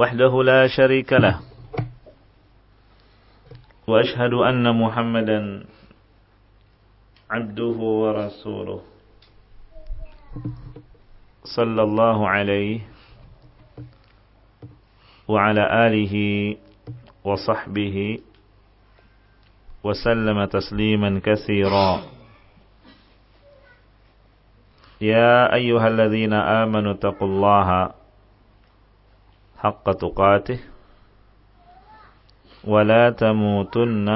وحده لا شريك له. وأشهد أن محمدا عبده ورسوله. صلى الله عليه وعلى آله وصحبه وسلم تسليما كثيرا. يا أيها الذين آمنوا اتقوا الله حق تقاته ولا تموتن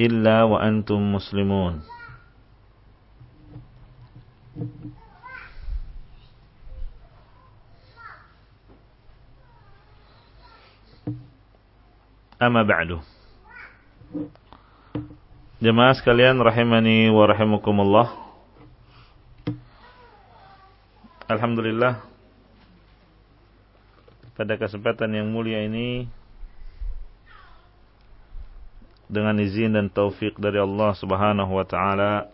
إلا وأنتم مسلمون أما بعد Jemaah sekalian rahimani wa rahimakumullah Alhamdulillah pada kesempatan yang mulia ini dengan izin dan taufik dari Allah Subhanahu wa taala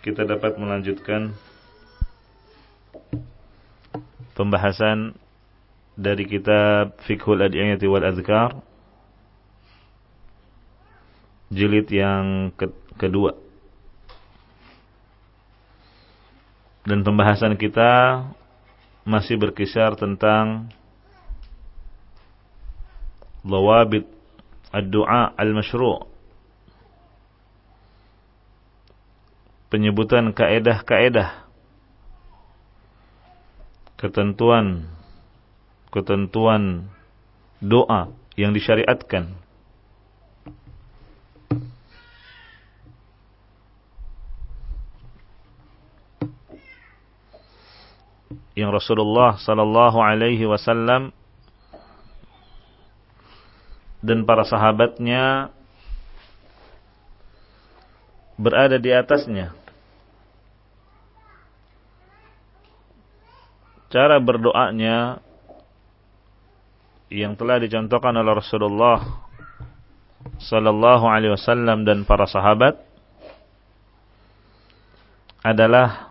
kita dapat melanjutkan pembahasan dari kitab Fiqhul Adiyati wal Azkar jilid yang ke kedua. Dan pembahasan kita masih berkisar tentang lawabit ad-du'a al-masyru' penyebutan kaedah-kaedah. Ketentuan ketentuan doa yang disyariatkan yang Rasulullah sallallahu alaihi wasallam dan para sahabatnya berada di atasnya. Cara berdoanya yang telah dicontohkan oleh Rasulullah sallallahu alaihi wasallam dan para sahabat adalah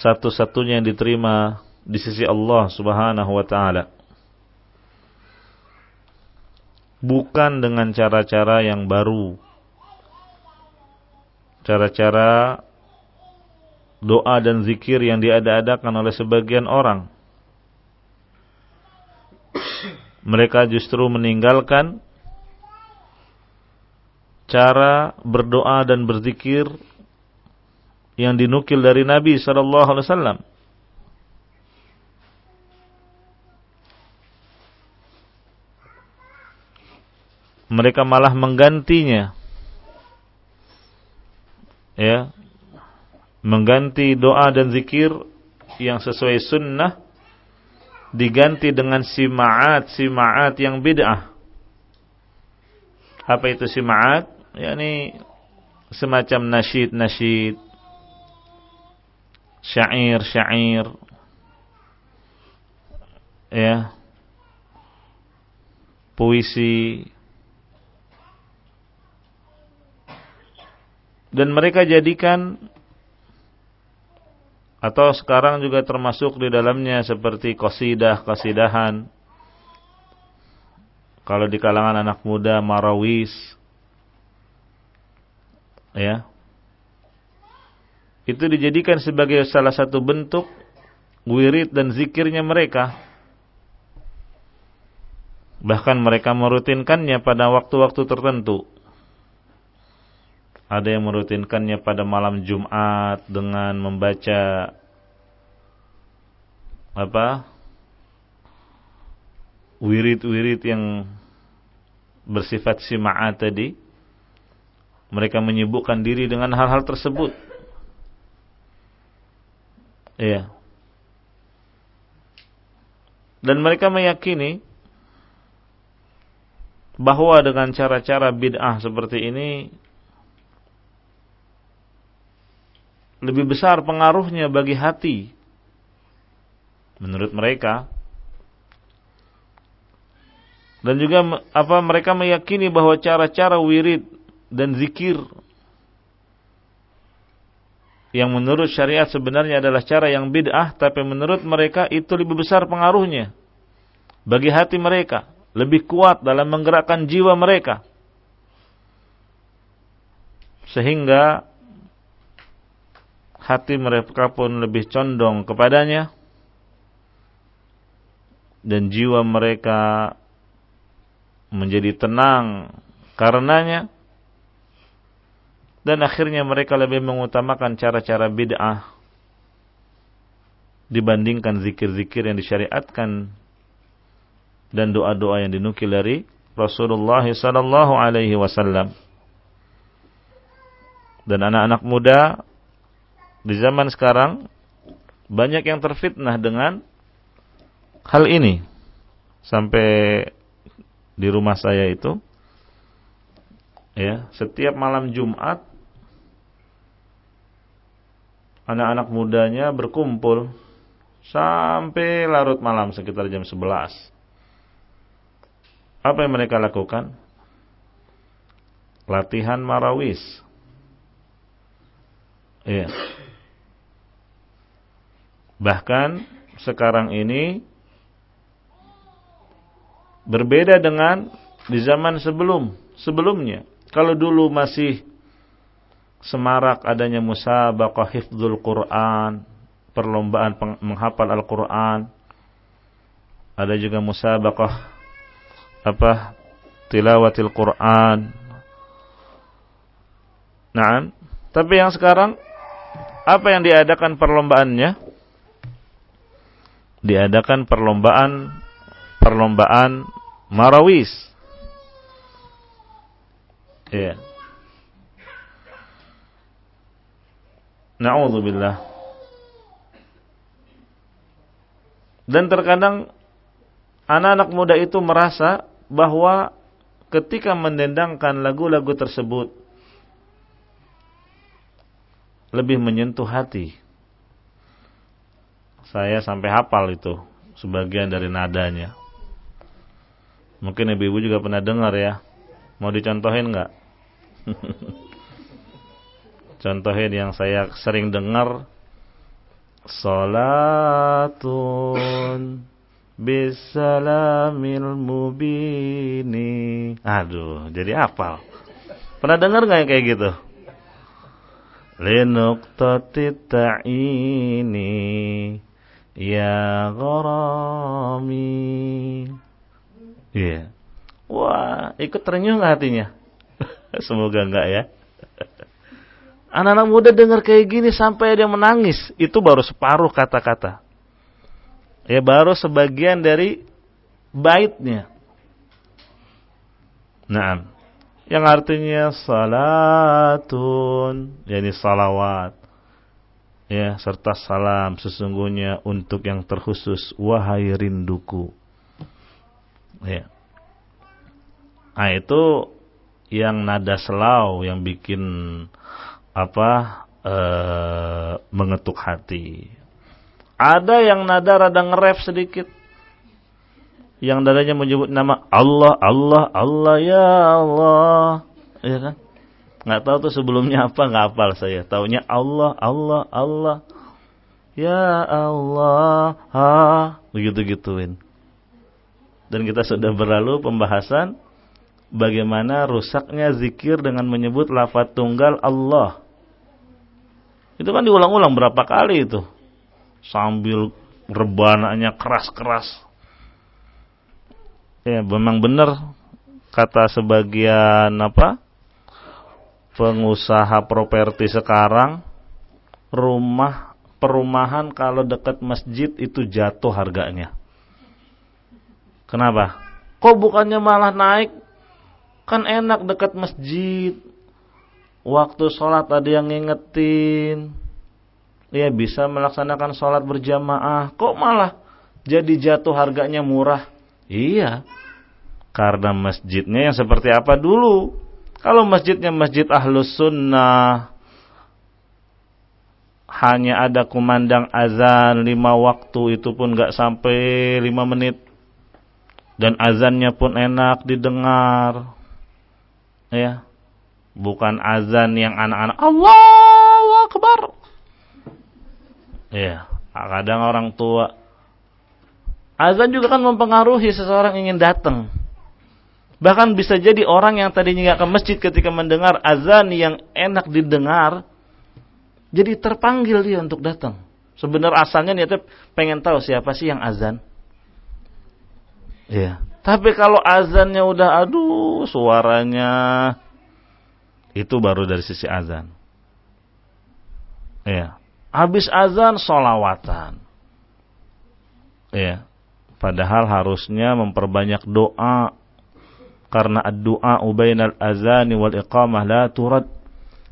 satu-satunya yang diterima di sisi Allah Subhanahu wa taala. Bukan dengan cara-cara yang baru. Cara-cara doa dan zikir yang diada-adakan oleh sebagian orang. Mereka justru meninggalkan cara berdoa dan berzikir yang dinukil dari Nabi sallallahu alaihi wasallam. Mereka malah menggantinya. Ya. Mengganti doa dan zikir yang sesuai sunnah diganti dengan simaat simaat yang bid'ah. Apa itu simaat? yakni semacam nasyid-nasyid syair-syair ya. Puisi. Dan mereka jadikan atau sekarang juga termasuk di dalamnya seperti kosidah kosidahan kalau di kalangan anak muda marawis. Ya itu dijadikan sebagai salah satu bentuk wirid dan zikirnya mereka. Bahkan mereka merutinkannya pada waktu-waktu tertentu. Ada yang merutinkannya pada malam Jumat dengan membaca apa? Wirid-wirid yang bersifat sima'at tadi. Mereka menyibukkan diri dengan hal-hal tersebut Iya. Dan mereka meyakini bahwa dengan cara-cara bid'ah seperti ini lebih besar pengaruhnya bagi hati menurut mereka dan juga apa mereka meyakini bahwa cara-cara wirid dan zikir yang menurut syariat sebenarnya adalah cara yang bid'ah tapi menurut mereka itu lebih besar pengaruhnya. Bagi hati mereka lebih kuat dalam menggerakkan jiwa mereka. Sehingga hati mereka pun lebih condong kepadanya. Dan jiwa mereka menjadi tenang karenanya dan akhirnya mereka lebih mengutamakan cara-cara bid'ah dibandingkan zikir-zikir yang disyariatkan dan doa-doa yang dinukil dari Rasulullah sallallahu alaihi wasallam. Dan anak-anak muda di zaman sekarang banyak yang terfitnah dengan hal ini. Sampai di rumah saya itu ya, setiap malam Jumat anak-anak mudanya berkumpul sampai larut malam sekitar jam 11 apa yang mereka lakukan? Latihan marawis. Iya. Bahkan sekarang ini berbeda dengan di zaman sebelum sebelumnya. Kalau dulu masih semarak adanya musabaqah hifdzul Quran, perlombaan menghafal Al-Quran. Ada juga musabaqah apa tilawatil Quran. Nah, tapi yang sekarang apa yang diadakan perlombaannya? Diadakan perlombaan perlombaan marawis. Ya. Na'udzubillah. Dan terkadang anak-anak muda itu merasa bahwa ketika mendendangkan lagu-lagu tersebut lebih menyentuh hati. Saya sampai hafal itu sebagian dari nadanya. Mungkin ibu-ibu juga pernah dengar ya. Mau dicontohin nggak? Contohin yang saya sering dengar. Salatun bisalamil mubini. Aduh, jadi apa? Pernah dengar nggak yang kayak gitu? Linuqtati ta'ini ya gharami. Iya. Yeah. Wah, ikut terenyuh hatinya? Semoga enggak ya. Anak-anak muda dengar kayak gini sampai dia menangis, itu baru separuh kata-kata. Ya baru sebagian dari baitnya. Nah, yang artinya salatun, yakni salawat. Ya, serta salam sesungguhnya untuk yang terkhusus wahai rinduku. Ya. Nah, itu yang nada selau yang bikin apa e, mengetuk hati. Ada yang nada rada ngeref sedikit. Yang dadanya menyebut nama Allah, Allah, Allah, ya Allah. Ya kan? Nggak tahu tuh sebelumnya apa, nggak hafal saya. Taunya Allah, Allah, Allah. Ya Allah, ha. Begitu-gituin. Dan kita sudah berlalu pembahasan bagaimana rusaknya zikir dengan menyebut lafaz tunggal Allah. Itu kan diulang-ulang berapa kali itu sambil rebananya keras-keras. Ya, memang benar kata sebagian apa? pengusaha properti sekarang rumah perumahan kalau dekat masjid itu jatuh harganya. Kenapa? Kok bukannya malah naik? Kan enak dekat masjid. Waktu sholat ada yang ngingetin ya bisa melaksanakan sholat berjamaah. Kok malah jadi jatuh harganya murah? Iya, karena masjidnya yang seperti apa dulu. Kalau masjidnya masjid ahlus sunnah, hanya ada kumandang azan lima waktu itu pun gak sampai lima menit dan azannya pun enak didengar ya bukan azan yang anak-anak Allahu Akbar ya kadang orang tua azan juga kan mempengaruhi seseorang ingin datang bahkan bisa jadi orang yang tadinya nggak ke masjid ketika mendengar azan yang enak didengar jadi terpanggil dia untuk datang. Sebenarnya asalnya niatnya pengen tahu siapa sih yang azan. Iya. Tapi kalau azannya udah aduh suaranya itu baru dari sisi azan. Iya. Habis azan solawatan. Iya. Padahal harusnya memperbanyak doa karena doa ubainal azani wal iqamah la turad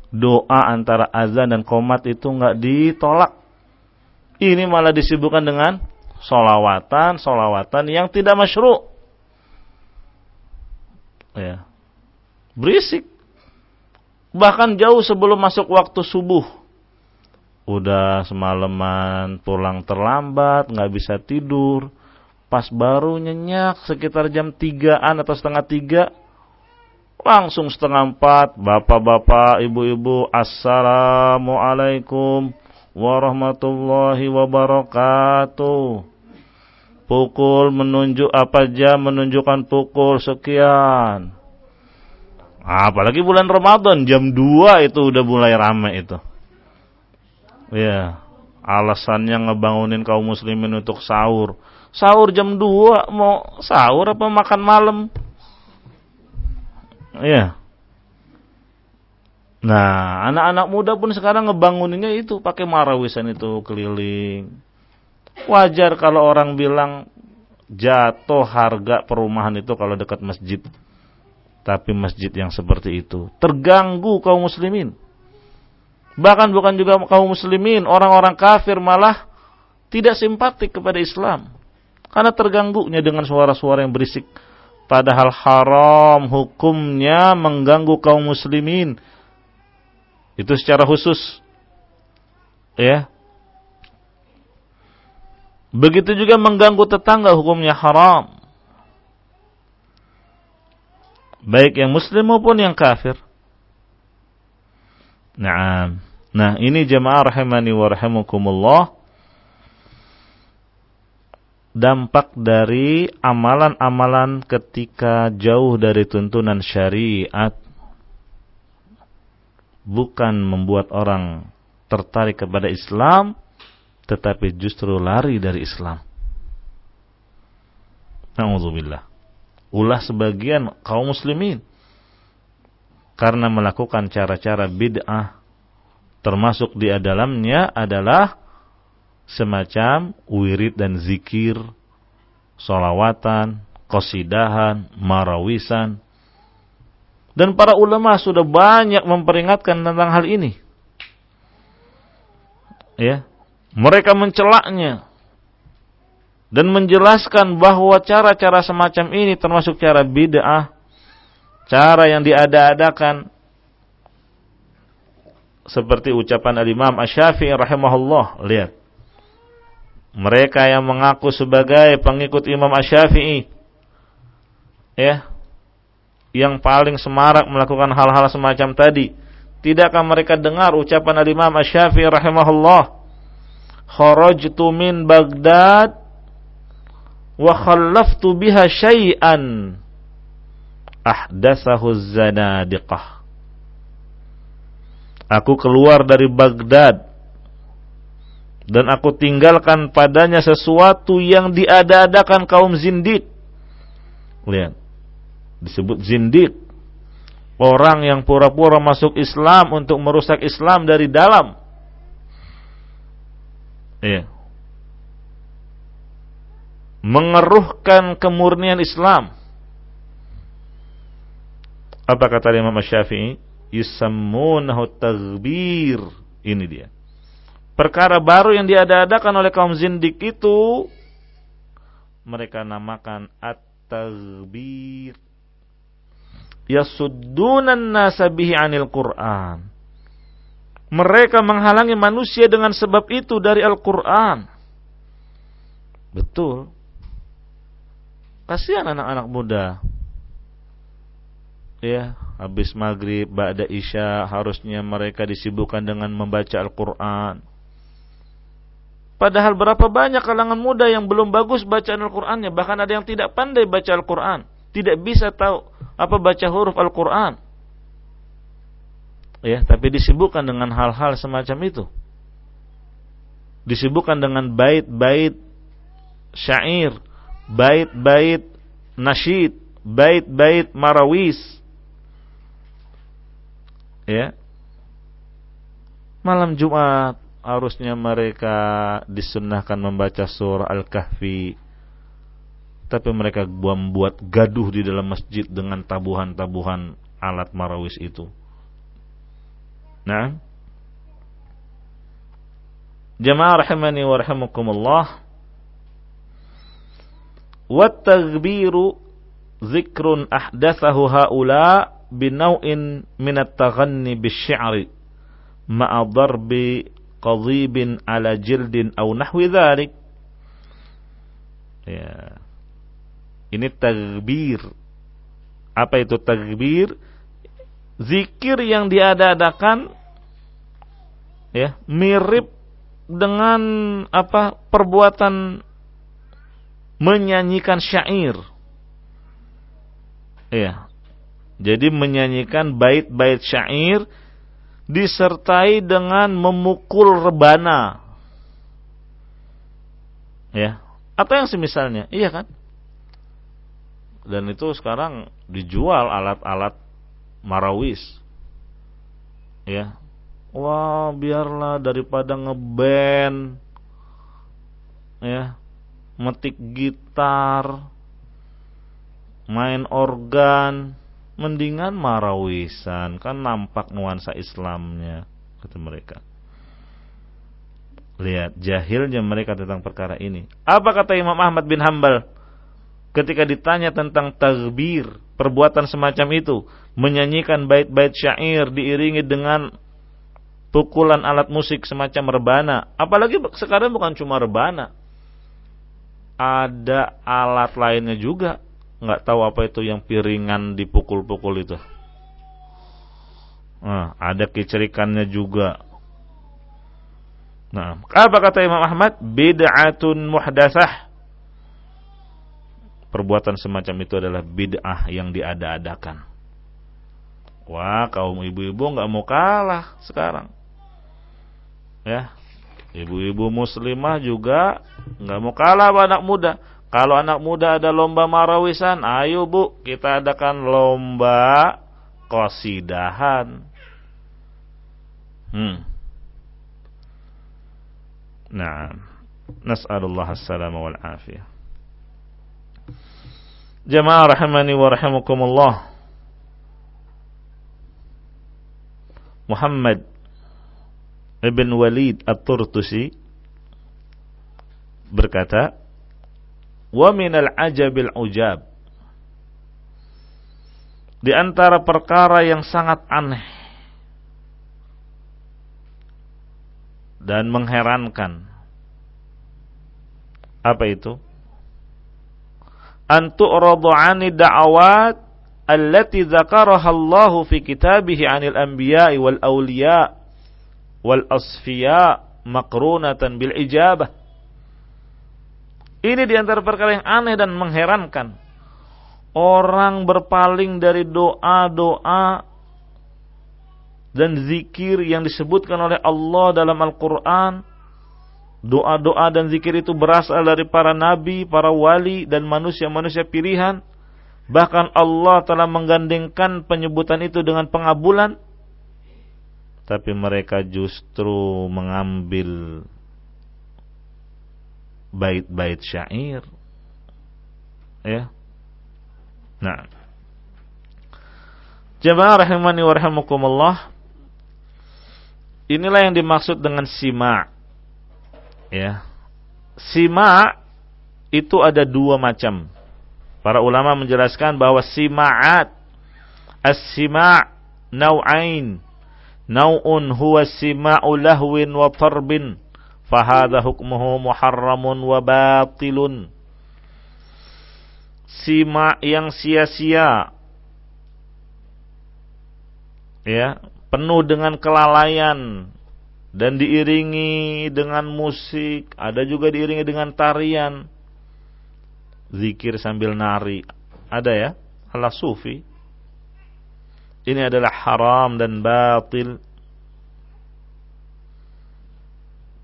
doa antara azan dan komat itu nggak ditolak. Ini malah disibukkan dengan solawatan, solawatan yang tidak masyru. Ya. Berisik. Bahkan jauh sebelum masuk waktu subuh. Udah semalaman pulang terlambat, nggak bisa tidur. Pas baru nyenyak sekitar jam tigaan atau setengah tiga, Langsung setengah empat, bapak-bapak, ibu-ibu, assalamualaikum warahmatullahi wabarakatuh. Pukul menunjuk apa jam menunjukkan pukul sekian. Apalagi bulan Ramadan jam 2 itu udah mulai rame itu. Ya, alasannya ngebangunin kaum muslimin untuk sahur. Sahur jam 2 mau sahur apa makan malam? Iya. Nah, anak-anak muda pun sekarang ngebanguninnya itu pakai marawisan itu keliling. Wajar kalau orang bilang jatuh harga perumahan itu kalau dekat masjid. Tapi masjid yang seperti itu terganggu kaum muslimin. Bahkan bukan juga kaum muslimin, orang-orang kafir malah tidak simpatik kepada Islam. Karena terganggunya dengan suara-suara yang berisik Padahal haram hukumnya mengganggu kaum muslimin. Itu secara khusus. Ya. Begitu juga mengganggu tetangga hukumnya haram. Baik yang muslim maupun yang kafir. Nah, nah ini jemaah rahimani wa rahimakumullah dampak dari amalan-amalan ketika jauh dari tuntunan syariat bukan membuat orang tertarik kepada Islam tetapi justru lari dari Islam. Nauzubillah. Ulah sebagian kaum muslimin karena melakukan cara-cara bid'ah termasuk di dalamnya adalah semacam wirid dan zikir, solawatan, kosidahan, marawisan. Dan para ulama sudah banyak memperingatkan tentang hal ini. Ya, mereka mencelaknya. Dan menjelaskan bahwa cara-cara semacam ini termasuk cara bid'ah, cara yang diada-adakan. Seperti ucapan al-Imam Asy-Syafi'i rahimahullah. Lihat. Mereka yang mengaku sebagai pengikut Imam Asy-Syafi'i ya yang paling semarak melakukan hal-hal semacam tadi. Tidakkah mereka dengar ucapan Imam Asy-Syafi'i rahimahullah kharajtu min Baghdad wa khallaftu biha syai'an ahdatsahu zanadiqah Aku keluar dari Baghdad dan aku tinggalkan padanya sesuatu yang diada-adakan kaum zindik. Lihat. Disebut zindik. Orang yang pura-pura masuk Islam untuk merusak Islam dari dalam. Iya. Mengeruhkan kemurnian Islam. Apa kata Imam Syafi'i? Yusammunahu tagbir. Ini dia perkara baru yang diada-adakan oleh kaum zindik itu mereka namakan at-taghbir yasuddunan nasa bihi anil Qur'an. Mereka menghalangi manusia dengan sebab itu dari Al-Qur'an. Betul. Kasihan anak-anak muda. Ya, habis maghrib, ba'da isya, harusnya mereka disibukkan dengan membaca Al-Quran. Padahal berapa banyak kalangan muda yang belum bagus bacaan Al-Qurannya. Bahkan ada yang tidak pandai baca Al-Quran. Tidak bisa tahu apa baca huruf Al-Quran. Ya, tapi disibukkan dengan hal-hal semacam itu. Disibukkan dengan bait-bait syair, bait-bait nasyid, bait-bait marawis. Ya. Malam Jumat harusnya mereka disunnahkan membaca surah Al-Kahfi tapi mereka membuat gaduh di dalam masjid dengan tabuhan-tabuhan alat marawis itu. Nah, jamaah rahimani wa rahimakumullah. Wat taghbiru zikrun ahdathahu haula binau'in min at-taghanni bisy'ri ma'a darbi qadhibin ala jildin aw nahwi dhalik. Ya. Ini tagbir. Apa itu tagbir? Zikir yang diada-adakan ya, mirip dengan apa? perbuatan menyanyikan syair. Ya. Jadi menyanyikan bait-bait syair disertai dengan memukul rebana. Ya. Atau yang semisalnya, iya kan? dan itu sekarang dijual alat-alat marawis. Ya. Wah biarlah daripada ngeband. Ya. Metik gitar. Main organ. Mendingan marawisan. Kan nampak nuansa Islamnya kata mereka. Lihat jahilnya mereka tentang perkara ini. Apa kata Imam Ahmad bin Hambal ketika ditanya tentang tagbir, perbuatan semacam itu, menyanyikan bait-bait syair diiringi dengan pukulan alat musik semacam rebana, apalagi sekarang bukan cuma rebana. Ada alat lainnya juga, nggak tahu apa itu yang piringan dipukul-pukul itu. Nah, ada kecerikannya juga. Nah, apa kata Imam Ahmad? Bid'atun muhdasah perbuatan semacam itu adalah bid'ah yang diada-adakan. Wah, kaum ibu-ibu nggak mau kalah sekarang. Ya, ibu-ibu muslimah juga nggak mau kalah sama anak muda. Kalau anak muda ada lomba marawisan, ayo bu, kita adakan lomba kosidahan. Hmm. Nah, nas'alullah as-salama wal afiyah. Jamaah rahimani wa rahimakumullah. Muhammad ibn Walid At-Turtusi berkata, "Wa minal ajabil ujab" Di antara perkara yang sangat aneh dan mengherankan. Apa itu? An tu'radu 'ani da'awat allati dzakaraha Allah fi kitabihi 'anil anbiya'i wal awliya wal asfiya maqrunatan bil ijabah. Ini di antara perkara yang aneh dan mengherankan. Orang berpaling dari doa-doa dan zikir yang disebutkan oleh Allah dalam Al-Quran Doa-doa dan zikir itu berasal dari para nabi, para wali dan manusia-manusia pilihan. Bahkan Allah telah menggandengkan penyebutan itu dengan pengabulan. Tapi mereka justru mengambil bait-bait syair. Ya. Nah. Jemaah rahimani wa rahimakumullah. Inilah yang dimaksud dengan simak Ya. Sima itu ada dua macam. Para ulama menjelaskan bahwa sima'at as-sima' nau'ain. Nau'un huwa sima'u lahwin wa tarbin. Fahada hukmuhu muharramun wa batilun. Sima yang sia-sia. Ya, penuh dengan kelalaian dan diiringi dengan musik, ada juga diiringi dengan tarian, zikir sambil nari, ada ya, ala sufi. Ini adalah haram dan batil.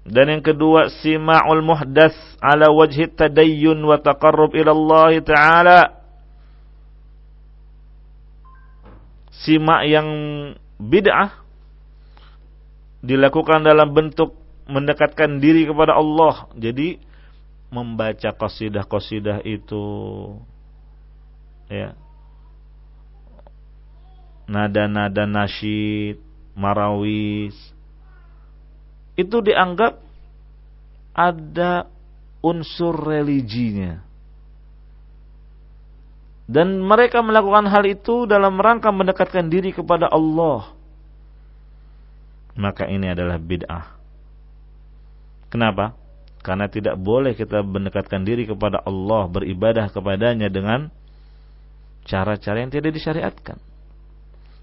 Dan yang kedua, sima'ul muhdas ala wajhi tadayyun wa taqarrub ila Allah Ta'ala. Sima' yang bid'ah dilakukan dalam bentuk mendekatkan diri kepada Allah. Jadi membaca qasidah-qasidah itu ya. Nada-nada nasyid, marawis itu dianggap ada unsur religinya. Dan mereka melakukan hal itu dalam rangka mendekatkan diri kepada Allah maka ini adalah bid'ah. Kenapa? Karena tidak boleh kita mendekatkan diri kepada Allah, beribadah kepadanya dengan cara-cara yang tidak disyariatkan.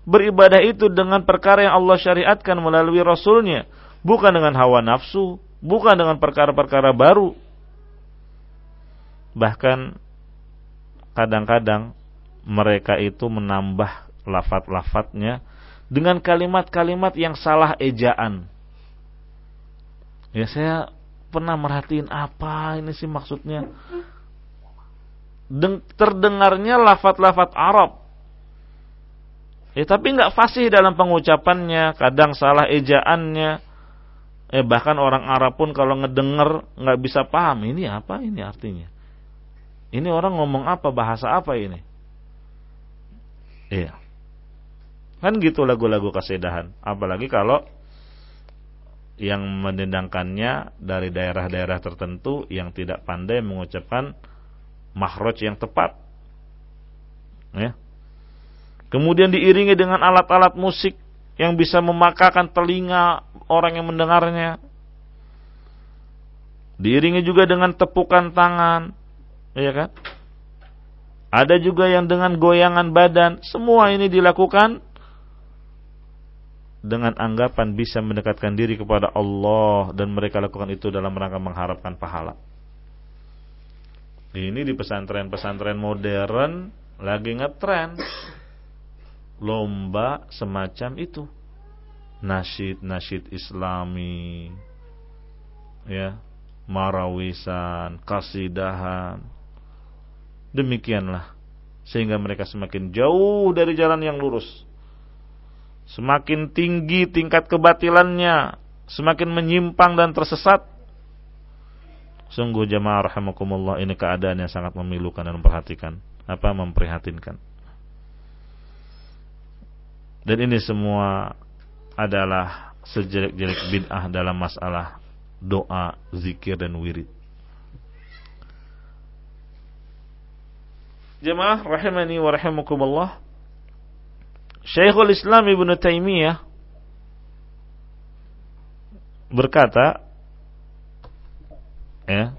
Beribadah itu dengan perkara yang Allah syariatkan melalui Rasulnya, bukan dengan hawa nafsu, bukan dengan perkara-perkara baru. Bahkan kadang-kadang mereka itu menambah lafat-lafatnya dengan kalimat-kalimat yang salah ejaan. Ya saya pernah merhatiin apa ini sih maksudnya. Deng terdengarnya lafat-lafat Arab. Ya tapi nggak fasih dalam pengucapannya, kadang salah ejaannya. Eh bahkan orang Arab pun kalau ngedenger nggak bisa paham ini apa ini artinya. Ini orang ngomong apa bahasa apa ini? Iya. Kan gitu lagu-lagu kasedahan. Apalagi kalau yang mendendangkannya dari daerah-daerah tertentu yang tidak pandai mengucapkan mahroj yang tepat. Ya. Kemudian diiringi dengan alat-alat musik yang bisa memakakan telinga orang yang mendengarnya. Diiringi juga dengan tepukan tangan, ya kan? Ada juga yang dengan goyangan badan. Semua ini dilakukan dengan anggapan bisa mendekatkan diri kepada Allah dan mereka lakukan itu dalam rangka mengharapkan pahala. Ini di pesantren-pesantren modern lagi ngetren lomba semacam itu. Nasyid-nasyid Islami ya, marawisan, kasidahan. Demikianlah sehingga mereka semakin jauh dari jalan yang lurus semakin tinggi tingkat kebatilannya, semakin menyimpang dan tersesat. Sungguh jemaah rahimakumullah ini keadaan yang sangat memilukan dan memperhatikan, apa memprihatinkan. Dan ini semua adalah sejelek-jelek bid'ah dalam masalah doa, zikir dan wirid. Jemaah rahimani wa rahimakumullah. Syekhul Islam Ibn Taimiyah berkata ya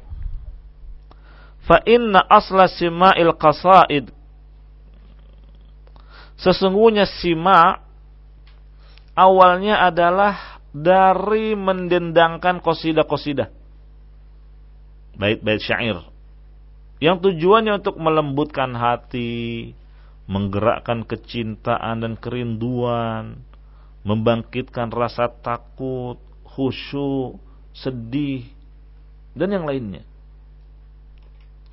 fa inna asla sima'il qasaid. Sesungguhnya sima awalnya adalah dari mendendangkan kosidah-kosidah bait-bait syair. Yang tujuannya untuk melembutkan hati menggerakkan kecintaan dan kerinduan, membangkitkan rasa takut, khusyuk, sedih, dan yang lainnya.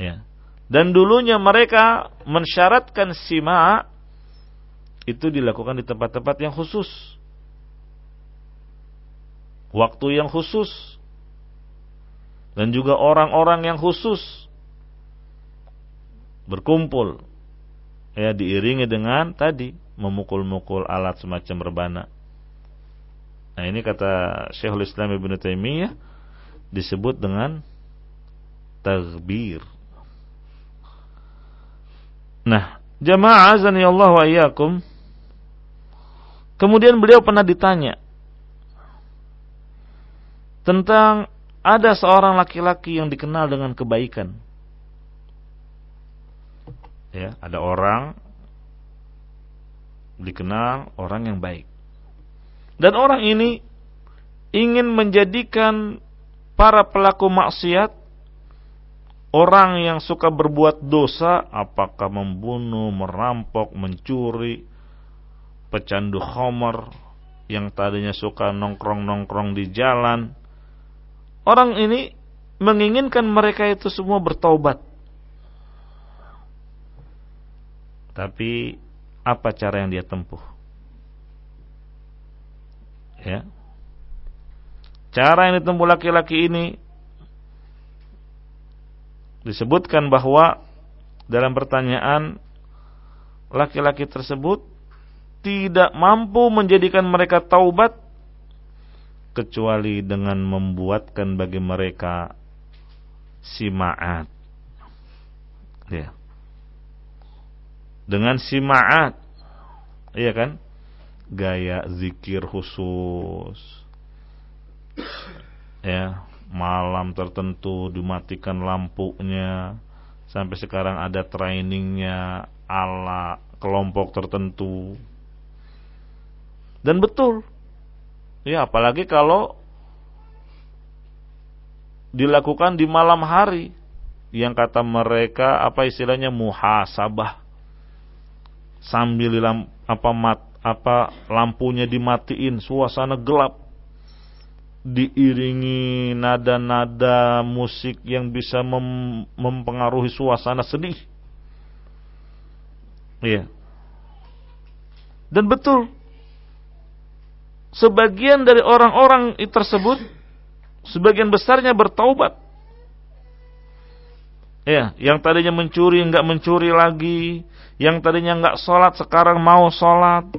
Ya. Dan dulunya mereka mensyaratkan sima itu dilakukan di tempat-tempat yang khusus. Waktu yang khusus. Dan juga orang-orang yang khusus berkumpul ya diiringi dengan tadi memukul-mukul alat semacam rebana. Nah ini kata Syekhul Islam Ibn Taimiyah disebut dengan tagbir. Nah, jamaah azani Allah wa iyyakum. Kemudian beliau pernah ditanya tentang ada seorang laki-laki yang dikenal dengan kebaikan. Ya, ada orang dikenal orang yang baik. Dan orang ini ingin menjadikan para pelaku maksiat orang yang suka berbuat dosa apakah membunuh, merampok, mencuri, pecandu homer yang tadinya suka nongkrong-nongkrong di jalan. Orang ini menginginkan mereka itu semua bertobat. Tapi apa cara yang dia tempuh? Ya. Cara yang ditempuh laki-laki ini disebutkan bahwa dalam pertanyaan laki-laki tersebut tidak mampu menjadikan mereka taubat kecuali dengan membuatkan bagi mereka simaat. Ya. Dengan simaat. Iya kan? Gaya zikir khusus. Ya, malam tertentu dimatikan lampunya. Sampai sekarang ada trainingnya ala kelompok tertentu. Dan betul Ya, apalagi kalau dilakukan di malam hari yang kata mereka apa istilahnya muhasabah sambil lamp, apa mat, apa lampunya dimatiin suasana gelap diiringi nada-nada musik yang bisa mem mempengaruhi suasana sedih. Iya. Dan betul sebagian dari orang-orang tersebut sebagian besarnya bertaubat. Ya, yang tadinya mencuri nggak mencuri lagi, yang tadinya nggak sholat sekarang mau sholat.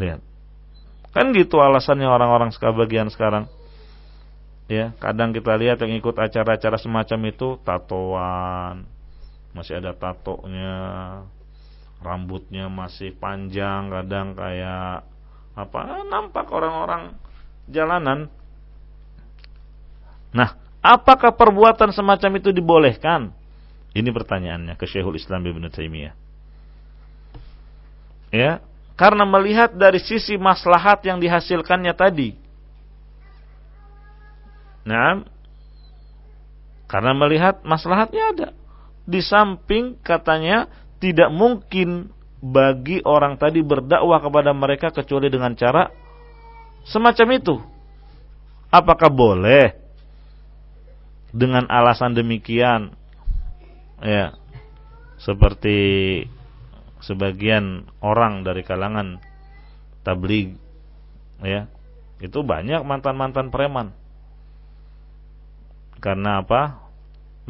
Lihat, kan gitu alasannya orang-orang sebagian sekarang. Ya, kadang kita lihat yang ikut acara-acara semacam itu tatoan, masih ada tatonya, rambutnya masih panjang, kadang kayak apa nampak orang-orang jalanan. Nah, apakah perbuatan semacam itu dibolehkan? Ini pertanyaannya ke Syekhul Islam Ibnu Taimiyah. Ya, karena melihat dari sisi maslahat yang dihasilkannya tadi. Nah, karena melihat maslahatnya ada. Di samping katanya tidak mungkin bagi orang tadi berdakwah kepada mereka kecuali dengan cara semacam itu. Apakah boleh dengan alasan demikian? Ya. Seperti sebagian orang dari kalangan tabligh ya. Itu banyak mantan-mantan preman. Karena apa?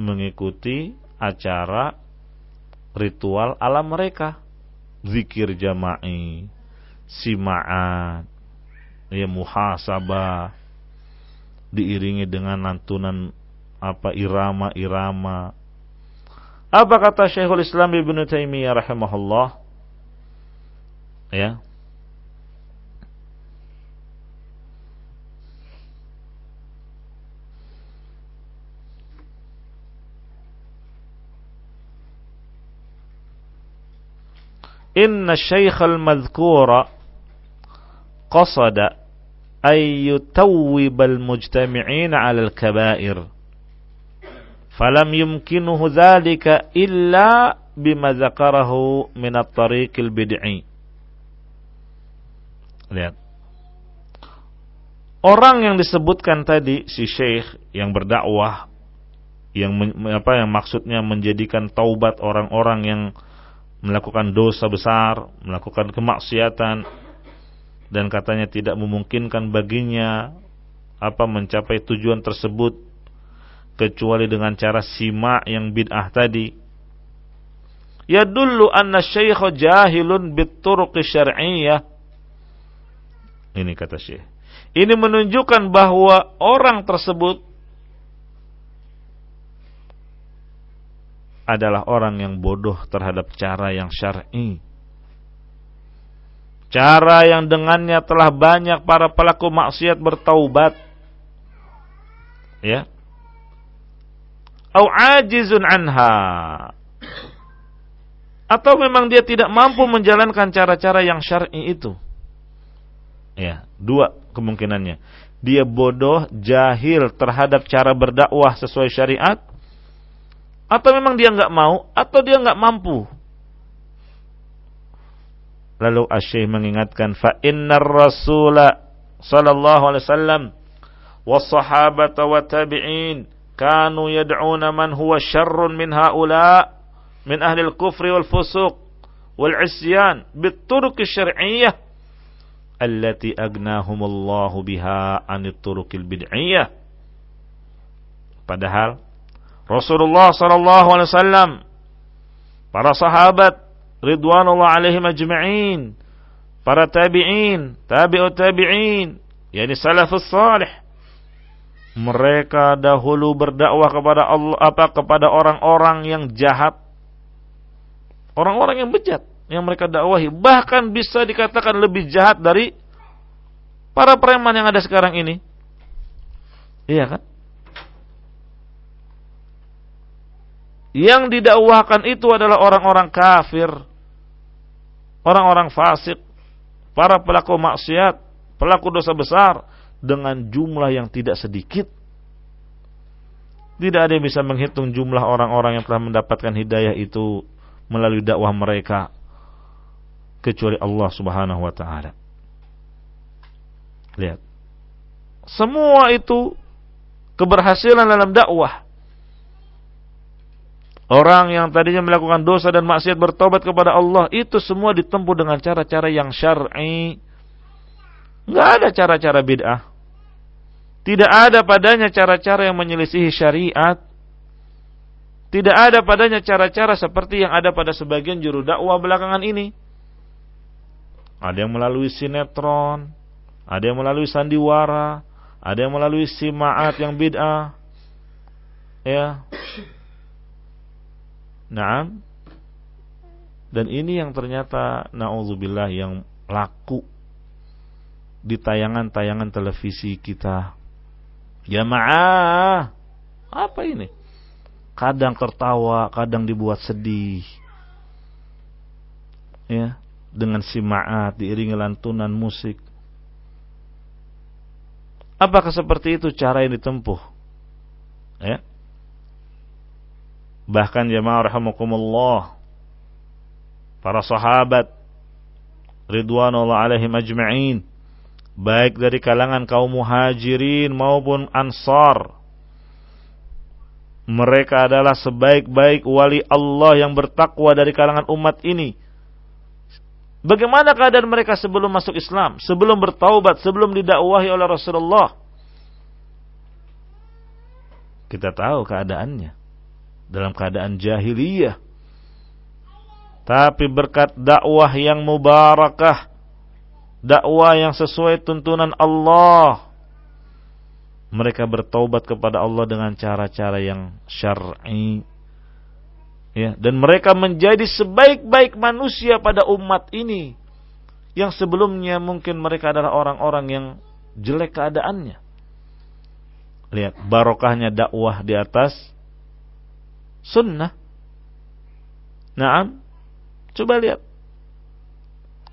Mengikuti acara ritual alam mereka zikir jama'i, sima'at, ya muhasabah, diiringi dengan lantunan apa irama-irama. Apa kata Syekhul Islam Ibnu Taimiyah rahimahullah? Ya, inna syaikhal madhkura qasada ay yutawwibal mujtami'in 'ala al-kaba'ir falam yumkinuhu dhalika illa bima dzakarahu min at-tariq al-bid'i lihat. Orang yang disebutkan tadi si syekh yang berdakwah yang apa yang maksudnya menjadikan taubat orang-orang yang melakukan dosa besar, melakukan kemaksiatan dan katanya tidak memungkinkan baginya apa mencapai tujuan tersebut kecuali dengan cara simak yang bid'ah tadi. Ya dulu anna syekh jahilun bituruq syar'iyyah. Ini kata Syekh. Ini menunjukkan bahwa orang tersebut adalah orang yang bodoh terhadap cara yang syar'i. Cara yang dengannya telah banyak para pelaku maksiat bertaubat. Ya. Au ajizun anha. Atau memang dia tidak mampu menjalankan cara-cara yang syar'i itu. Ya, dua kemungkinannya. Dia bodoh, jahil terhadap cara berdakwah sesuai syariat, atau memang dia nggak mau, atau dia nggak mampu. Lalu Asyih mengingatkan, fa innar rasula sallallahu alaihi wasallam was-sahabata wa tabi'in kanu yad'una man huwa syarrun min haula min ahli al-kufri wal fusuq wal isyan bit turuq syar'iyyah allati agnahumullahu biha anit turuqil bid'iyah. Padahal Rasulullah sallallahu alaihi wasallam para sahabat ridwanullah alaihim ajma'in para tabi'in tabi'ut tabi'in yakni salafus salih mereka dahulu berdakwah kepada Allah apa kepada orang-orang yang jahat orang-orang yang bejat yang mereka dakwahi bahkan bisa dikatakan lebih jahat dari para preman yang ada sekarang ini. Iya kan? Yang didakwahkan itu adalah orang-orang kafir, orang-orang fasik, para pelaku maksiat, pelaku dosa besar dengan jumlah yang tidak sedikit. Tidak ada yang bisa menghitung jumlah orang-orang yang telah mendapatkan hidayah itu melalui dakwah mereka kecuali Allah Subhanahu wa taala. Lihat. Semua itu keberhasilan dalam dakwah. Orang yang tadinya melakukan dosa dan maksiat bertobat kepada Allah itu semua ditempuh dengan cara-cara yang syar'i. Enggak ada cara-cara bid'ah. Tidak ada padanya cara-cara yang menyelisihi syariat. Tidak ada padanya cara-cara seperti yang ada pada sebagian juru dakwah belakangan ini. Ada yang melalui sinetron, ada yang melalui sandiwara, ada yang melalui simaat yang bid'ah. Ya. Naam. Dan ini yang ternyata naudzubillah yang laku di tayangan-tayangan televisi kita. Jamaah. Apa ini? Kadang tertawa, kadang dibuat sedih. Ya dengan simaat diiringi lantunan musik. Apakah seperti itu cara yang ditempuh? Ya. Bahkan jemaah rahimakumullah para sahabat ridwanullah alaihim ajma'in baik dari kalangan kaum muhajirin maupun ansar mereka adalah sebaik-baik wali Allah yang bertakwa dari kalangan umat ini Bagaimana keadaan mereka sebelum masuk Islam, sebelum bertaubat, sebelum didakwahi oleh Rasulullah? Kita tahu keadaannya dalam keadaan jahiliyah. Tapi berkat dakwah yang mubarakah, dakwah yang sesuai tuntunan Allah, mereka bertaubat kepada Allah dengan cara-cara yang syar'i. Ya dan mereka menjadi sebaik-baik manusia pada umat ini. Yang sebelumnya mungkin mereka adalah orang-orang yang jelek keadaannya. Lihat barokahnya dakwah di atas sunnah. Naam. Coba lihat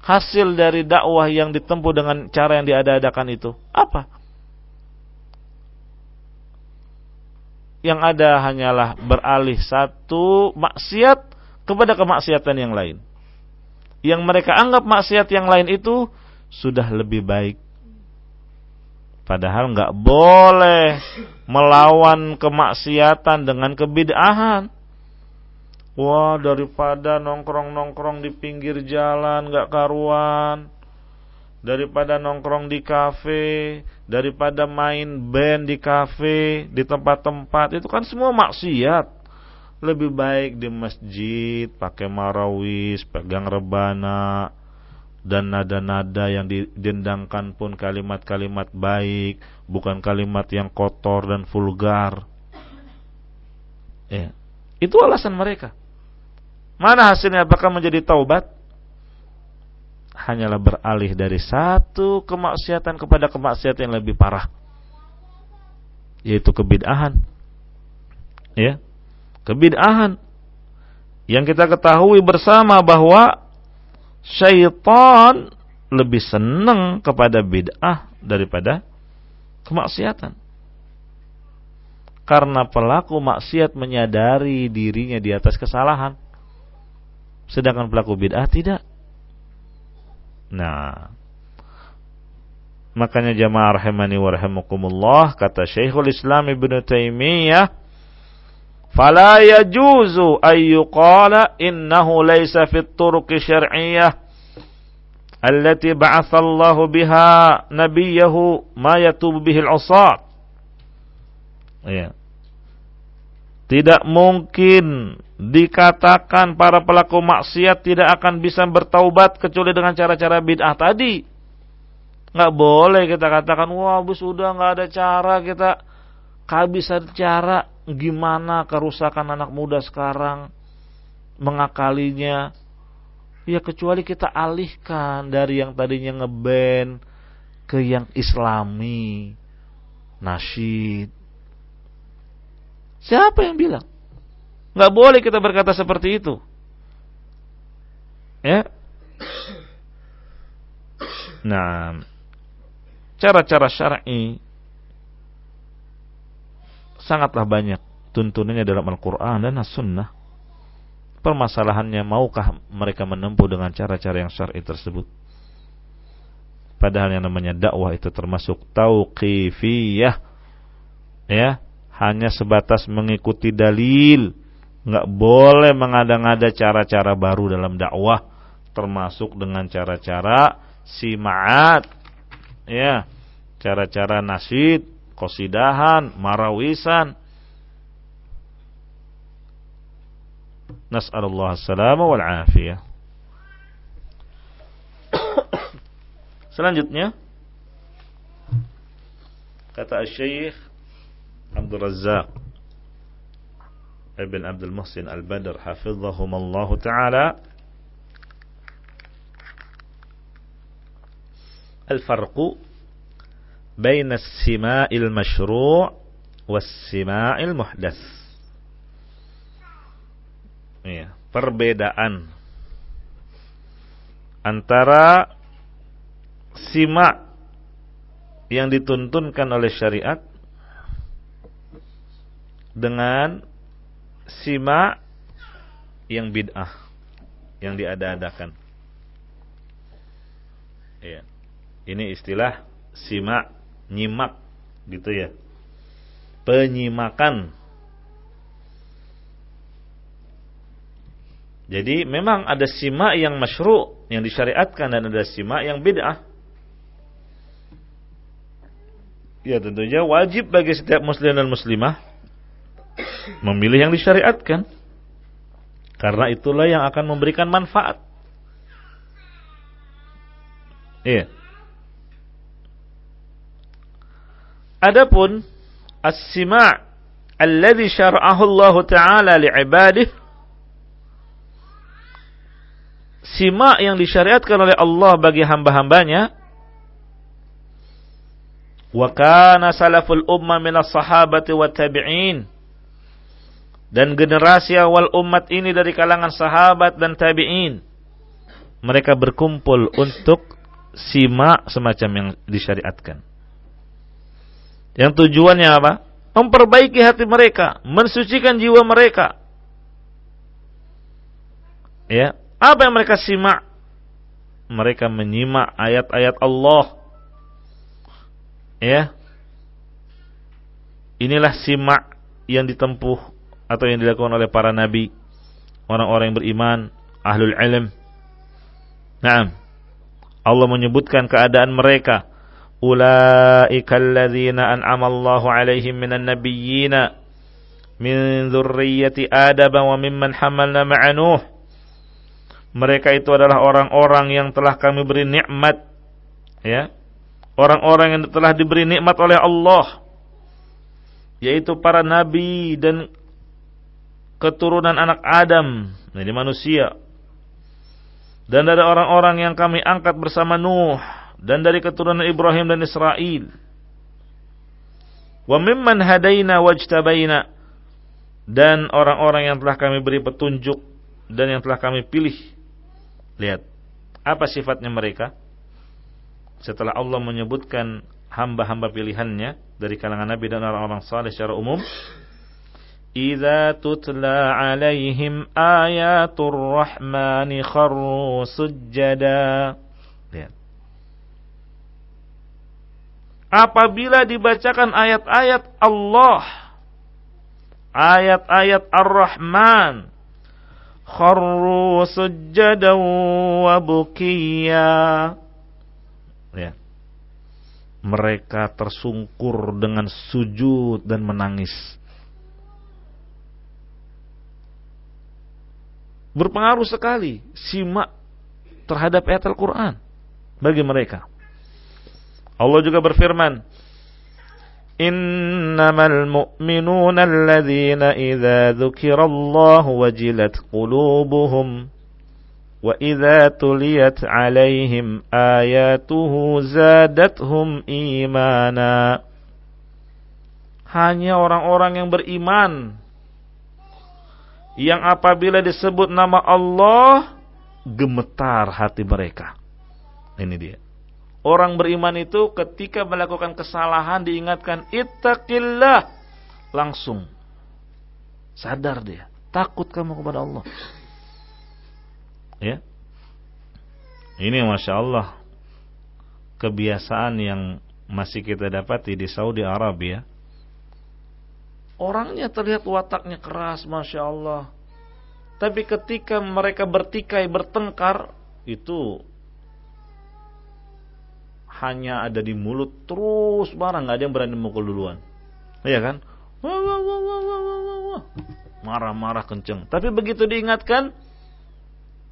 hasil dari dakwah yang ditempuh dengan cara yang diada-adakan itu apa yang ada hanyalah beralih satu maksiat kepada kemaksiatan yang lain. Yang mereka anggap maksiat yang lain itu sudah lebih baik. Padahal nggak boleh melawan kemaksiatan dengan kebid'ahan. Wah daripada nongkrong-nongkrong di pinggir jalan nggak karuan daripada nongkrong di kafe, daripada main band di kafe, di tempat-tempat itu kan semua maksiat. Lebih baik di masjid pakai marawis, pegang rebana, dan nada-nada yang didendangkan pun kalimat-kalimat baik, bukan kalimat yang kotor dan vulgar. Ya. Itu alasan mereka. Mana hasilnya apakah menjadi taubat? Hanyalah beralih dari satu kemaksiatan kepada kemaksiatan yang lebih parah. Yaitu kebid'ahan. Ya. Kebid'ahan. Yang kita ketahui bersama bahwa syaitan lebih senang kepada bid'ah daripada kemaksiatan. Karena pelaku maksiat menyadari dirinya di atas kesalahan. Sedangkan pelaku bid'ah tidak. Nah, makanya jamaah rahimani wa rahimakumullah kata Syekhul Islam Ibnu Taimiyah fala yajuzu ayyuqala innahu laysa fit turuqi syar'iyyah allati ba'atha Allah biha nabiyahu ma yatubu bihil usat. Ya. Tidak mungkin dikatakan para pelaku maksiat tidak akan bisa bertaubat kecuali dengan cara-cara bid'ah tadi. Nggak boleh kita katakan, wah bus udah nggak ada cara kita. Kehabisan cara. Gimana kerusakan anak muda sekarang mengakalinya? Ya kecuali kita alihkan dari yang tadinya ngeband ke yang islami nasyid. Siapa yang bilang nggak boleh kita berkata seperti itu ya nah cara-cara syar'i sangatlah banyak tuntunannya dalam Al-Quran dan As-Sunnah. Permasalahannya maukah mereka menempuh dengan cara-cara yang syar'i tersebut? Padahal yang namanya dakwah itu termasuk tauqifiyah. Ya, hanya sebatas mengikuti dalil. Nggak boleh mengada-ngada cara-cara baru dalam dakwah. Termasuk dengan cara-cara simaat. Ya, cara-cara nasid qasidahan, marawisan. Nas'alullah as-salama wal afiyah. Selanjutnya kata Syekh Abdul Razzaq Ibn Abdul Muhsin Al-Badr hafizahumallahu taala. Al-farqu baina Sima'il iya, perbedaan antara simak yang dituntunkan oleh syariat dengan simak yang bid'ah yang diada-adakan. Ya. Ini istilah simak nyimak gitu ya. Penyimakan. Jadi memang ada simak yang masyru' yang disyariatkan dan ada simak yang bid'ah. Ya tentunya wajib bagi setiap muslim dan muslimah memilih yang disyariatkan. Karena itulah yang akan memberikan manfaat. Iya. Adapun as-sima' alladhi syara'ahu Allah Ta'ala li'ibadih Sima yang disyariatkan oleh Allah bagi hamba-hambanya wa kana salaful umma minas sahabati wa tabi'in dan generasi awal umat ini dari kalangan sahabat dan tabi'in mereka berkumpul untuk simak semacam yang disyariatkan yang tujuannya apa? Memperbaiki hati mereka, mensucikan jiwa mereka. Ya, apa yang mereka simak? Mereka menyimak ayat-ayat Allah. Ya. Inilah simak yang ditempuh atau yang dilakukan oleh para nabi, orang-orang yang beriman, ahlul ilm. Naam. Allah menyebutkan keadaan mereka. Ulaika alladhina an'ama Allahu 'alaihim minan nabiyyina min dzurriyyati Adam wa mimman hamalna ma'a Nuh. Mereka itu adalah orang-orang yang telah kami beri nikmat ya. Orang-orang yang telah diberi nikmat oleh Allah yaitu para nabi dan keturunan anak Adam, jadi manusia. Dan dari orang-orang yang kami angkat bersama Nuh dan dari keturunan Ibrahim dan Israel. Wa mimman hadaina wajtabaina dan orang-orang yang telah kami beri petunjuk dan yang telah kami pilih Lihat, apa sifatnya mereka? Setelah Allah menyebutkan hamba-hamba pilihannya dari kalangan nabi dan orang-orang saleh secara umum, "Idza tutla 'alaihim ayatur rahmani kharru sujada." Lihat. Apabila dibacakan ayat-ayat Allah, ayat-ayat Ar-Rahman, kharru sujjadan wa bukiya ya mereka tersungkur dengan sujud dan menangis berpengaruh sekali simak terhadap ayat Al-Qur'an bagi mereka Allah juga berfirman إنما المؤمنون الذين إذا ذكر الله وجلت قلوبهم وإذا تليت عليهم آياته زادتهم إيمانا Hanya orang-orang yang beriman yang apabila disebut nama Allah Gemetar hati mereka Ini dia Orang beriman itu ketika melakukan kesalahan diingatkan ittaqillah langsung sadar dia, takut kamu kepada Allah. Ya. Ini Masya Allah kebiasaan yang masih kita dapati di Saudi Arabia. Orangnya terlihat wataknya keras, Masya Allah. Tapi ketika mereka bertikai, bertengkar, itu hanya ada di mulut terus barang nggak ada yang berani mukul duluan. Iya kan? Marah-marah kenceng. Tapi begitu diingatkan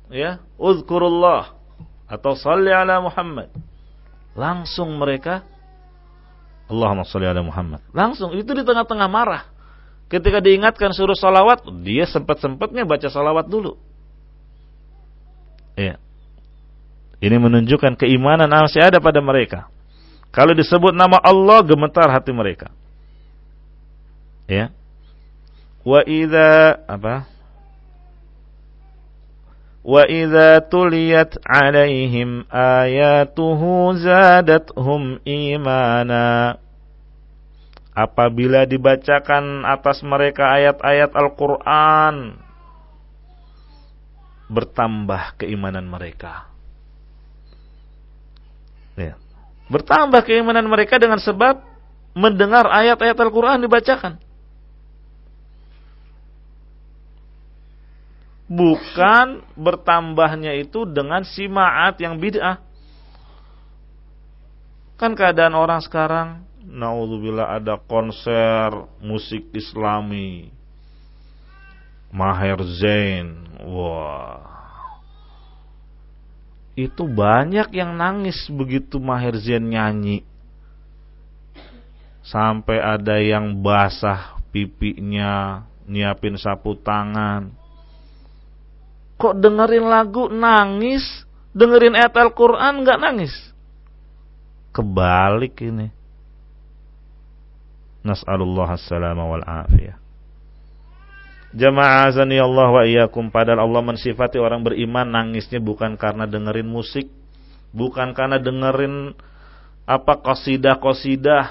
ya uzkurullah atau salli ala Muhammad. Langsung mereka Allahumma salli ala Muhammad. Langsung itu di tengah-tengah marah ketika diingatkan suruh salawat dia sempat-sempatnya baca salawat dulu ya ini menunjukkan keimanan masih ada pada mereka. Kalau disebut nama Allah gemetar hati mereka. Ya. Wa idza apa? Idza tuliyat alaihim ayatuhu zadatuhum imana. Apabila dibacakan atas mereka ayat-ayat Al-Qur'an bertambah keimanan mereka. Ya. Bertambah keimanan mereka dengan sebab mendengar ayat-ayat Al-Quran dibacakan. Bukan bertambahnya itu dengan simaat yang bid'ah. Kan keadaan orang sekarang, naudzubillah ada konser musik islami. Maher Zain. Wah itu banyak yang nangis begitu Maher Zain nyanyi. Sampai ada yang basah pipinya, nyiapin sapu tangan. Kok dengerin lagu nangis, dengerin ayat Al-Quran nggak nangis? Kebalik ini. Nas'alullah as-salama wal. Jamaah azani Allah wa iyyakum padahal Allah mensifati orang beriman nangisnya bukan karena dengerin musik, bukan karena dengerin apa qasidah-qasidah.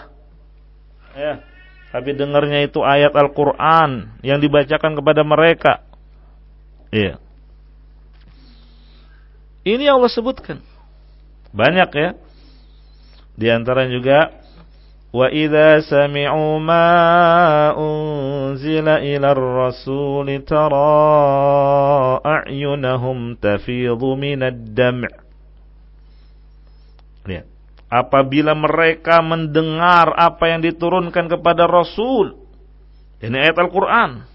Ya, tapi dengarnya itu ayat Al-Qur'an yang dibacakan kepada mereka. Iya. Ini Allah sebutkan. Banyak ya. Di antara juga وإذا سمعوا ما أنزل إلى الرسول ترى أعينهم تفيض من الدمع Lihat. Apabila mereka mendengar apa yang diturunkan kepada Rasul. Ini ayat Al-Quran.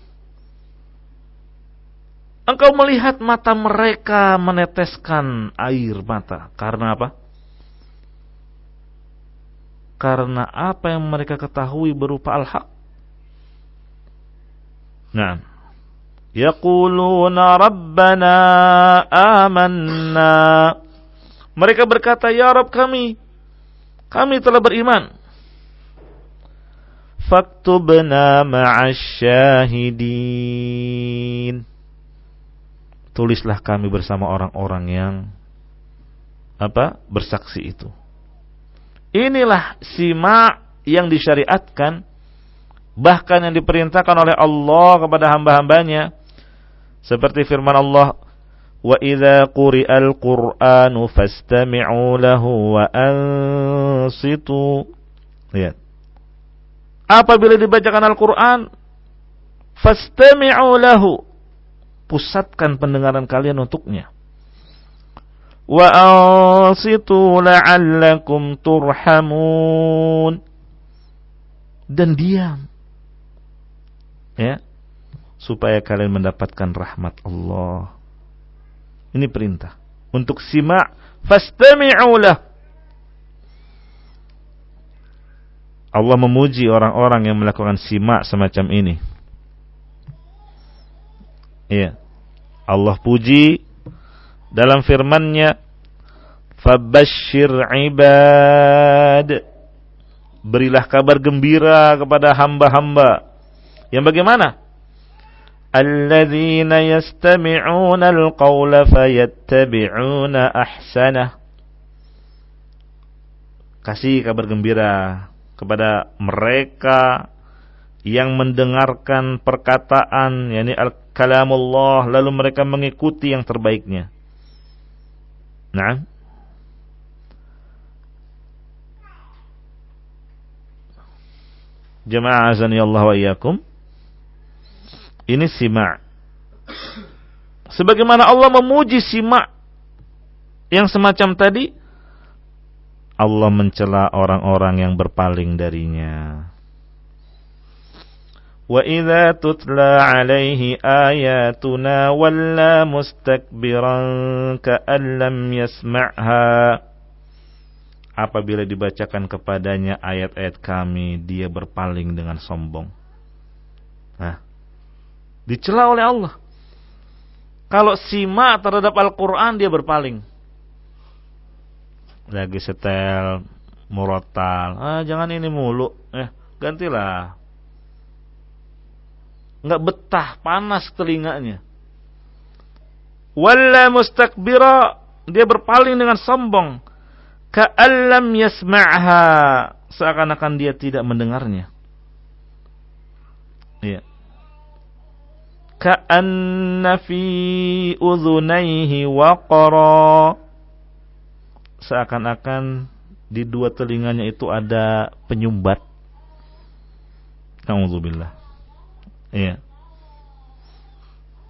Engkau melihat mata mereka meneteskan air mata. Karena apa? Karena apa yang mereka ketahui berupa al-haq. Nah. Yaquluna Rabbana amanna. Mereka berkata, Ya Rabb kami, kami telah beriman. Faktubna ma'asyahidin tulislah kami bersama orang-orang yang apa bersaksi itu. Inilah sima yang disyariatkan bahkan yang diperintahkan oleh Allah kepada hamba-hambanya. Seperti firman Allah wa idza quri'al qur'anu fastami'u lahu wa ansitu. Lihat. Apabila dibacakan Al-Qur'an fastami'u lahu pusatkan pendengaran kalian untuknya. Ansitu la'allakum turhamun. Dan diam. Ya. Supaya kalian mendapatkan rahmat Allah. Ini perintah. Untuk simak fastami'u lah. Allah memuji orang-orang yang melakukan simak semacam ini. Iya. Allah puji dalam firman-Nya Fabashshir ibad Berilah kabar gembira kepada hamba-hamba yang bagaimana? Alladzina yastami'una al-qawla fayattabi'una ahsanah. Kasih kabar gembira kepada mereka yang mendengarkan perkataan yakni kalamullah lalu mereka mengikuti yang terbaiknya. Nah, Jemaah azani Allah wa iyyakum. Ini simak. Sebagaimana Allah memuji simak yang semacam tadi, Allah mencela orang-orang yang berpaling darinya. وإذا تتلى عليه آياتنا ولا مستكبرا كأن لم يسمعها Apabila dibacakan kepadanya ayat-ayat kami, dia berpaling dengan sombong. Nah, dicela oleh Allah. Kalau simak terhadap Al-Quran, dia berpaling. Lagi setel, murotal. Ah, jangan ini mulu. Eh, gantilah nggak betah, panas telinganya. Walla mustakbira, dia berpaling dengan sombong. Ka'allam yasma'ha, seakan-akan dia tidak mendengarnya. Iya. Ka'anna fi udhunaihi waqara. Seakan-akan di dua telinganya itu ada penyumbat. Alhamdulillah. Iya.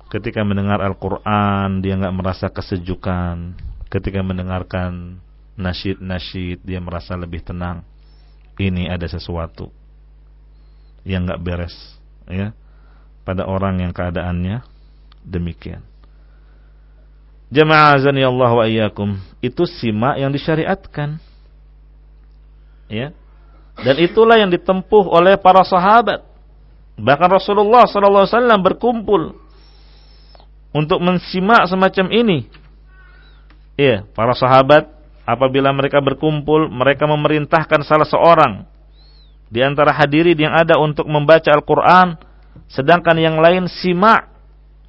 Ketika mendengar Al-Quran dia nggak merasa kesejukan. Ketika mendengarkan nasyid-nasyid dia merasa lebih tenang. Ini ada sesuatu yang nggak beres, ya, pada orang yang keadaannya demikian. Jamaah azan ya Allah wa iyyakum, itu simak yang disyariatkan. Ya. Dan itulah yang ditempuh oleh para sahabat Bahkan Rasulullah SAW berkumpul untuk mensimak semacam ini. Iya, para sahabat apabila mereka berkumpul, mereka memerintahkan salah seorang di antara hadirin yang ada untuk membaca Al-Quran, sedangkan yang lain simak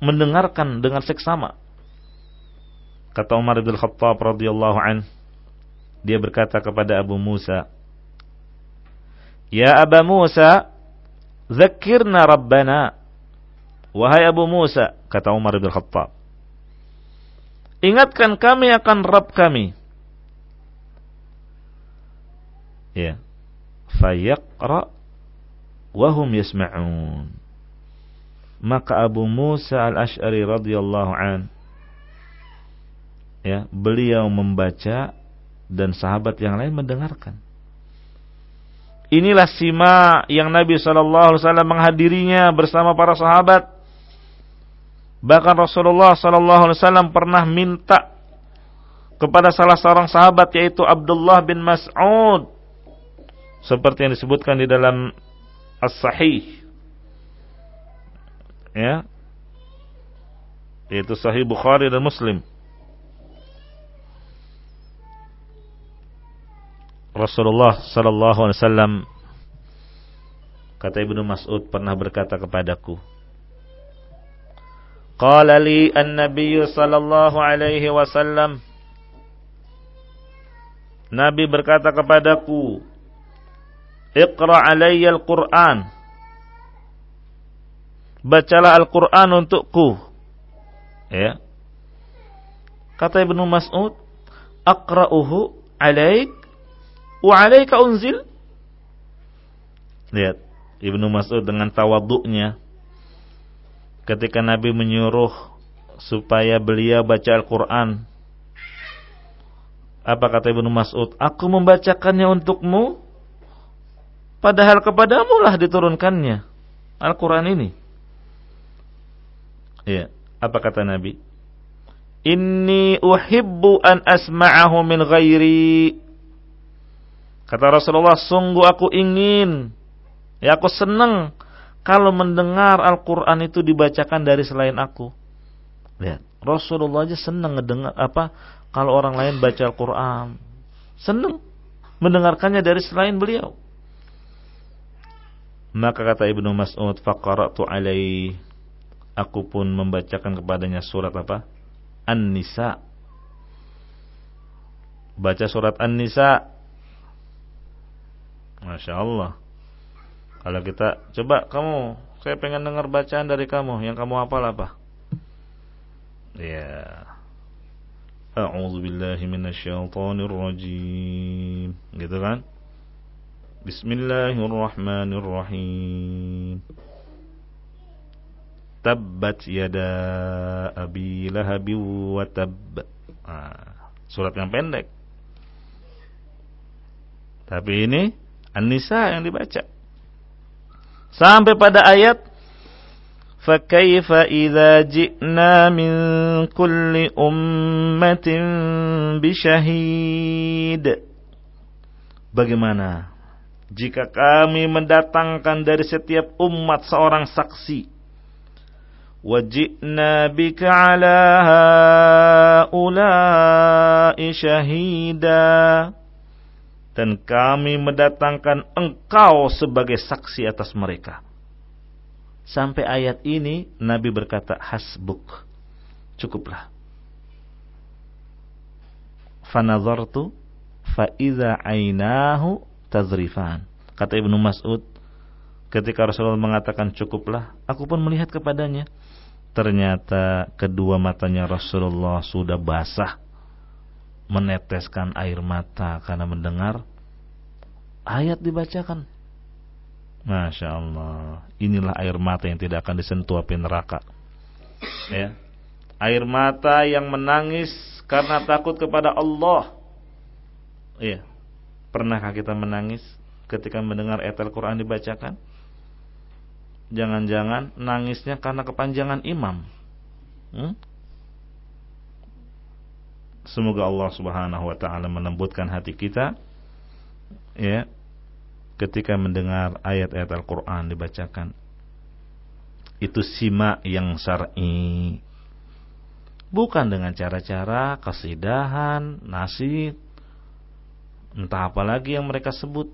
mendengarkan dengan seksama. Kata Umar bin Khattab radhiyallahu an, dia berkata kepada Abu Musa, "Ya Aba Musa, Zakirna Rabbana. Wahai Abu Musa, kata Umar bin Khattab. Ingatkan kami akan Rabb kami. Ya. Fayaqra wahum yasma'un. Maka Abu Musa al-Ash'ari radhiyallahu an ya, beliau membaca dan sahabat yang lain mendengarkan. Inilah sima yang Nabi SAW menghadirinya bersama para sahabat. Bahkan Rasulullah wasallam pernah minta kepada salah seorang sahabat yaitu Abdullah bin Mas'ud. Seperti yang disebutkan di dalam As-Sahih. Ya. Yaitu Sahih Bukhari dan Muslim Rasulullah sallallahu alaihi wasallam kata Ibnu Mas'ud pernah berkata kepadaku Qala li an-nabiy sallallahu alaihi wasallam. Nabi berkata kepadaku Iqra alayya al-Qur'an. Bacalah Al-Qur'an untukku. Ya. Kata Ibnu Mas'ud Aqra'uhu alaik Wa alayka unzil Lihat Ibnu Mas'ud dengan tawaduknya ketika Nabi menyuruh supaya beliau baca Al-Quran. Apa kata Ibnu Mas'ud? Aku membacakannya untukmu, padahal kepadamu lah diturunkannya Al-Quran ini. Ya, apa kata Nabi? Inni uhibbu an asma'ahu min ghairi. Kata Rasulullah, sungguh aku ingin, ya aku senang kalau mendengar Al-Quran itu dibacakan dari selain aku. Lihat, Rasulullah aja senang ngedengar apa kalau orang lain baca Al-Quran. Senang mendengarkannya dari selain beliau. Maka kata Ibnu Mas'ud, faqara'tu alaih. Aku pun membacakan kepadanya surat apa? An-Nisa. Baca surat An-Nisa. Masya Allah. Kalau kita coba kamu, saya pengen dengar bacaan dari kamu, yang kamu hafal apa? Ya. A'udzu billahi minasyaitonir rajim. Gitu kan? Bismillahirrahmanirrahim. Tabbat yada abi lahabi wa tab. Nah, surat yang pendek. Tapi ini An-Nisa yang dibaca. Sampai pada ayat فَكَيْفَ إِذَا جِئْنَا مِنْ كُلِّ أُمَّةٍ بِشَهِيدٍ Bagaimana jika kami mendatangkan dari setiap umat seorang saksi وَجِئْنَا بِكَ عَلَى هَؤُلَاءِ شَهِيدًا dan kami mendatangkan engkau sebagai saksi atas mereka. Sampai ayat ini Nabi berkata hasbuk. Cukuplah. Fanazartu fa idza ainahu tazrifan. Kata Ibnu Mas'ud ketika Rasulullah mengatakan cukuplah, aku pun melihat kepadanya. Ternyata kedua matanya Rasulullah sudah basah meneteskan air mata karena mendengar ayat dibacakan. Masya Allah, inilah air mata yang tidak akan disentuh api neraka. Ya, air mata yang menangis karena takut kepada Allah. Iya, pernahkah kita menangis ketika mendengar ayat Al-Quran dibacakan? Jangan-jangan nangisnya karena kepanjangan imam. Hmm? Semoga Allah Subhanahu wa taala menembutkan hati kita ya ketika mendengar ayat-ayat Al-Qur'an dibacakan. Itu simak yang syar'i. Bukan dengan cara-cara kesidahan, nasib, entah apa lagi yang mereka sebut.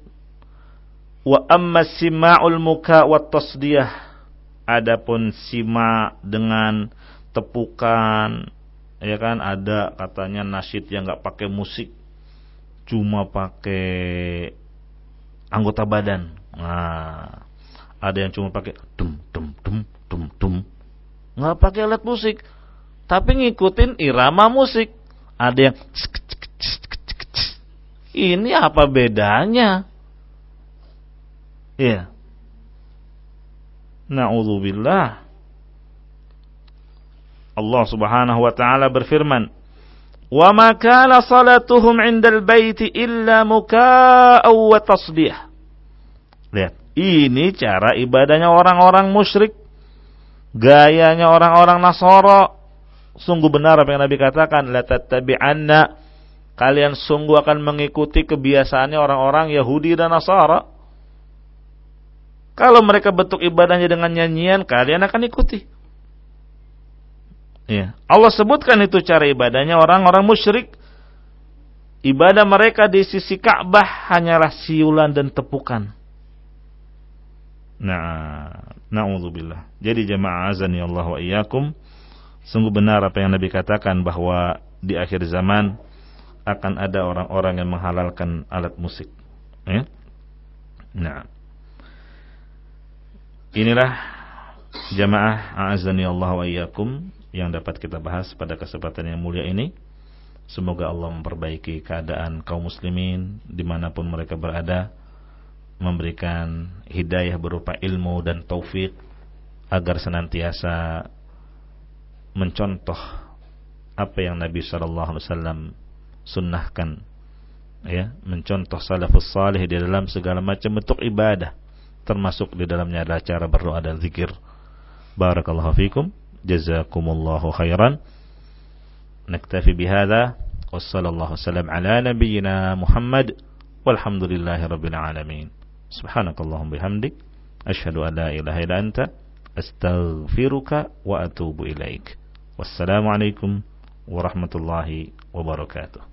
Wa amma sima'ul muka wa tasdiyah. Adapun simak dengan tepukan, ya kan ada katanya nasyid yang nggak pakai musik cuma pakai anggota badan. Nah ada yang cuma pakai dum dum dum dum dum nggak pakai alat musik tapi ngikutin irama musik. Ada yang ini apa bedanya? Ya Na'udzubillah Allah Subhanahu wa taala berfirman, "Wa ma kana salatuhum 'indal baiti illa muka'aw wa tasbih." Lihat, ini cara ibadahnya orang-orang musyrik. gayanya orang-orang Nasara. Sungguh benar apa yang Nabi katakan, la tattabi'anna kalian sungguh akan mengikuti kebiasaannya orang-orang Yahudi dan Nasara. Kalau mereka bentuk ibadahnya dengan nyanyian, kalian akan ikuti. Ya. Allah sebutkan itu cara ibadahnya orang-orang musyrik. Ibadah mereka di sisi Ka'bah hanyalah siulan dan tepukan. Nah, naudzubillah. Jadi jemaah azan ya Allah wa iyyakum, sungguh benar apa yang Nabi katakan bahwa di akhir zaman akan ada orang-orang yang menghalalkan alat musik. Ya? Nah, inilah jamaah azan ya Allah wa iyyakum yang dapat kita bahas pada kesempatan yang mulia ini. Semoga Allah memperbaiki keadaan kaum muslimin di mana pun mereka berada memberikan hidayah berupa ilmu dan taufik agar senantiasa mencontoh apa yang Nabi Shallallahu Alaihi Wasallam sunnahkan ya mencontoh salafus salih di dalam segala macam bentuk ibadah termasuk di dalamnya ada cara berdoa dan zikir barakallahu جزاكم الله خيرا. نكتفي بهذا وصلى الله وسلم على نبينا محمد والحمد لله رب العالمين. سبحانك اللهم بحمدك أشهد أن لا إله إلا أنت أستغفرك وأتوب إليك. والسلام عليكم ورحمة الله وبركاته.